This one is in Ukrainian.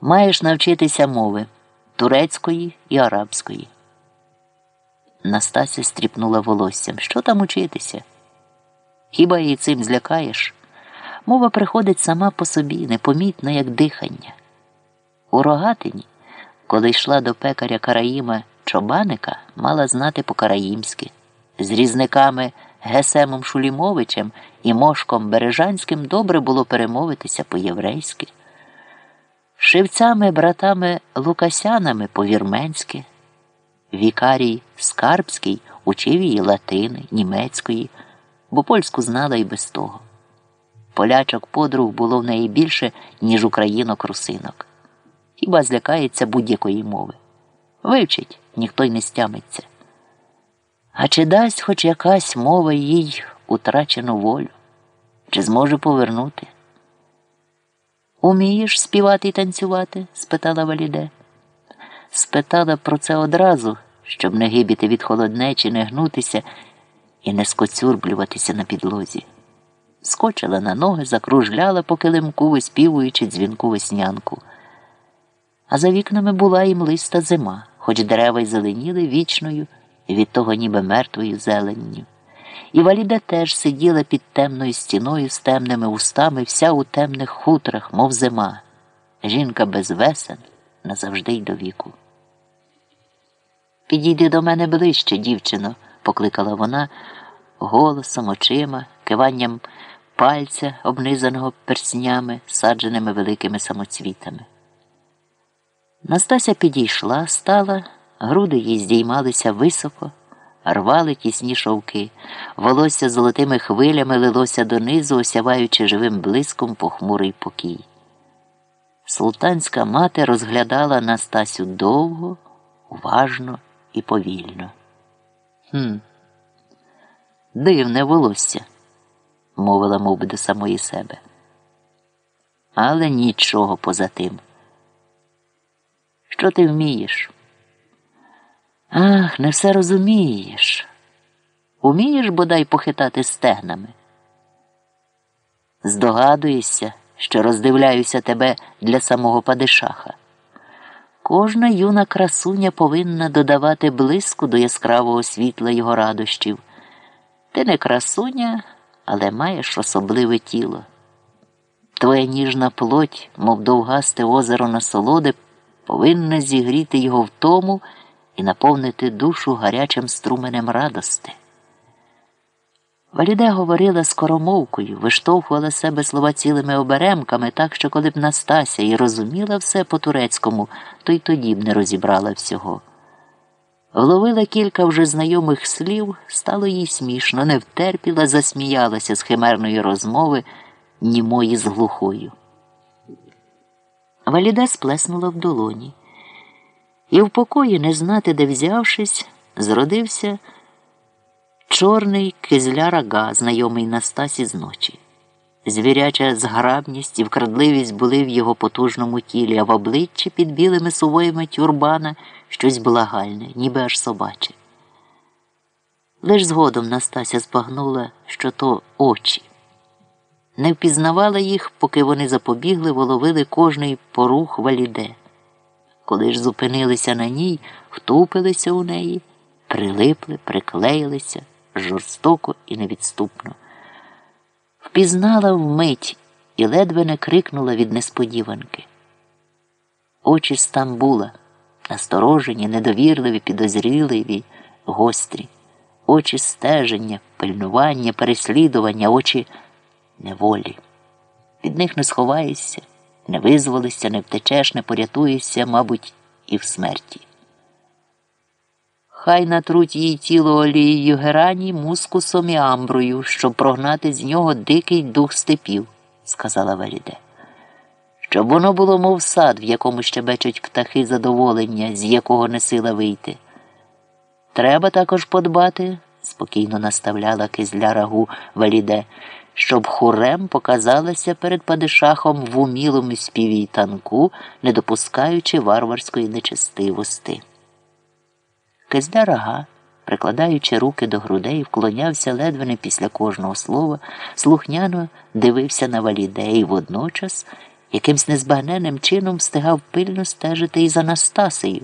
Маєш навчитися мови турецької і арабської. Настася стріпнула волоссям. Що там учитися? Хіба її цим злякаєш? Мова приходить сама по собі, непомітно, як дихання. У рогатині, коли йшла до пекаря Караїма Чобаника, мала знати по-караїмськи. З різниками Гесемом Шулімовичем і Мошком Бережанським добре було перемовитися по-єврейськи. Шивцями братами Лукасянами по-вірменськи. Вікарій Скарбський учив її латини, німецької, бо польську знала і без того. Полячок подруг було в неї більше, ніж українок русинок. Хіба злякається будь-якої мови. Вивчить, ніхто й не стямиться. А чи дасть хоч якась мова їй утрачену волю? Чи зможе повернути? Умієш співати і танцювати? спитала Валіде. Спитала про це одразу, щоб не гибіти від холоднечі, не гнутися і не скоцюрблюватися на підлозі. Скочила на ноги, закружляла по килимку, виспівуючи дзвінку веснянку. А за вікнами була і млиста зима, хоч дерева й зеленіли вічною від того ніби мертвою зеленню. І Валіда теж сиділа під темною стіною з темними устами, вся у темних хутрах, мов зима. Жінка без весен назавжди й до віку. Підійди до мене ближче, дівчино, покликала вона голосом, очима, киванням пальця, обнизаного перснями, садженими великими самоцвітами. Настася підійшла, стала, груди їй здіймалися високо, рвали тісні шовки, волосся золотими хвилями лилося донизу, осяваючи живим блиском похмурий покій. Султанська мати розглядала Настасю довго, уважно і повільно. «Хм, Дивне волосся, мовила мов би до самої себе. Але нічого поза тим. Що ти вмієш? Ах, не все розумієш. Умієш бодай похитати стегнами? Здогадуєшся, що роздивляюся тебе для самого падишаха. Кожна юна красуня повинна додавати блиску до яскравого світла його радощів. Ти не красуня, але маєш особливе тіло. Твоя ніжна плоть, мов довгасте озеро насолоди, повинна зігріти його в тому і наповнити душу гарячим струменем радости. Валіде говорила скоромовкою, виштовхувала себе слова цілими оберемками, так що, коли б Настася і розуміла все по турецькому, то й тоді б не розібрала всього. Вловила кілька вже знайомих слів, стало їй смішно, не втерпіла, засміялася з химерної розмови, німої з глухою. Валіде сплеснула в долоні, і в покої, не знати, де взявшись, зродився чорний кизля-рага, знайомий Настасі з ночі. Звіряча зграбність і вкрадливість були в його потужному тілі, а в обличчі під білими сувоями тюрбана щось благальне, ніби аж собаче. Лиш згодом Настася збагнула, що то очі. Не впізнавала їх, поки вони запобігли, воловили кожний порух валіде. Коли ж зупинилися на ній, втупилися у неї, прилипли, приклеїлися жорстоко і невідступно. Впізнала вмить і ледве не крикнула від несподіванки. Очі Стамбула, насторожені, недовірливі, підозріливі, гострі, очі стеження, пильнування, переслідування, очі неволі. Від них не сховаєшся, не визволишся, не втечеш, не порятуєшся, мабуть, і в смерті. Хай натруть їй тіло олією герані, мускусом і амброю, щоб прогнати з нього дикий дух степів, сказала Веліде. Щоб воно було, мов сад, в якому щебечуть птахи задоволення, з якого не сила вийти. Треба також подбати, спокійно наставляла кизля рагу Валіде, щоб хурем показалася перед падишахом в умілому співі й танку, не допускаючи варварської нечестивости. Кизля рага, прикладаючи руки до грудей, вклонявся ледве не після кожного слова, слухняно дивився на валіде і водночас якимсь незбагненним чином встигав пильно стежити і за Настасею.